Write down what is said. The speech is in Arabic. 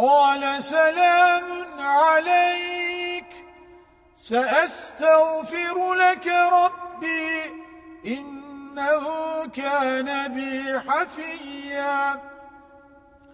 قال سلام عليك. سأستغفر لك ربي إنه كان بي حفيا.